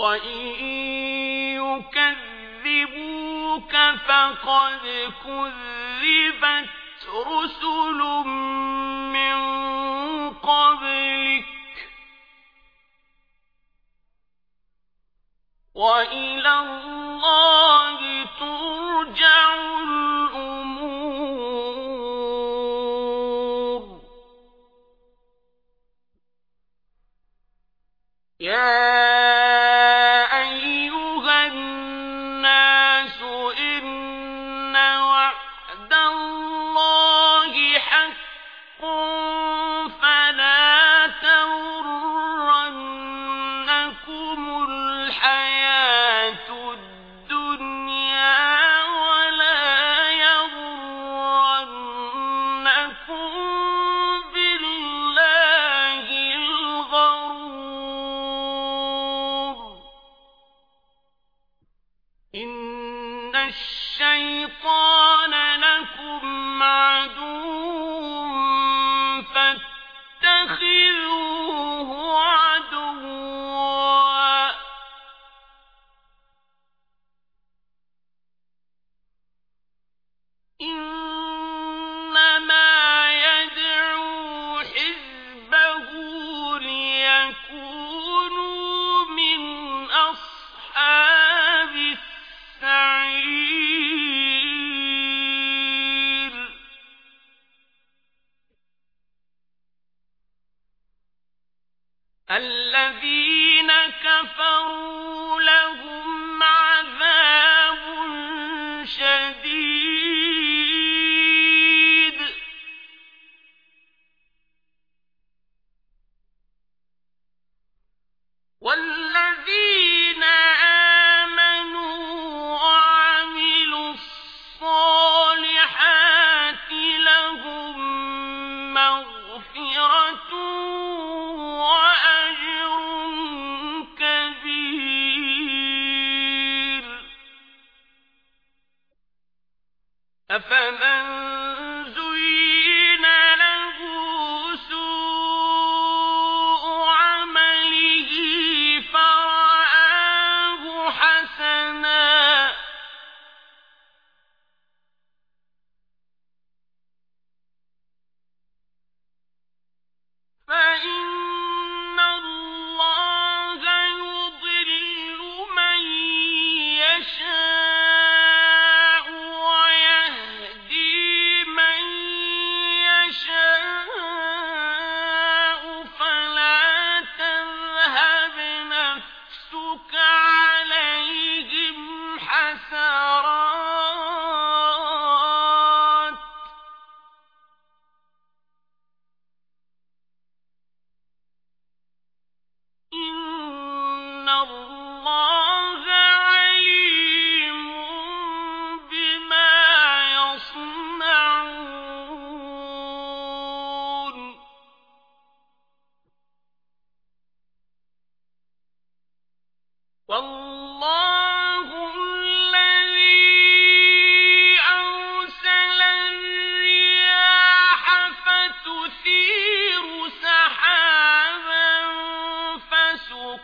وإن يكذبوك فقد كذبت رسل من قبلك وإلى الله ترجع الأمور يا الشيطان لكم عدو الذين كفروا له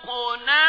خلقنا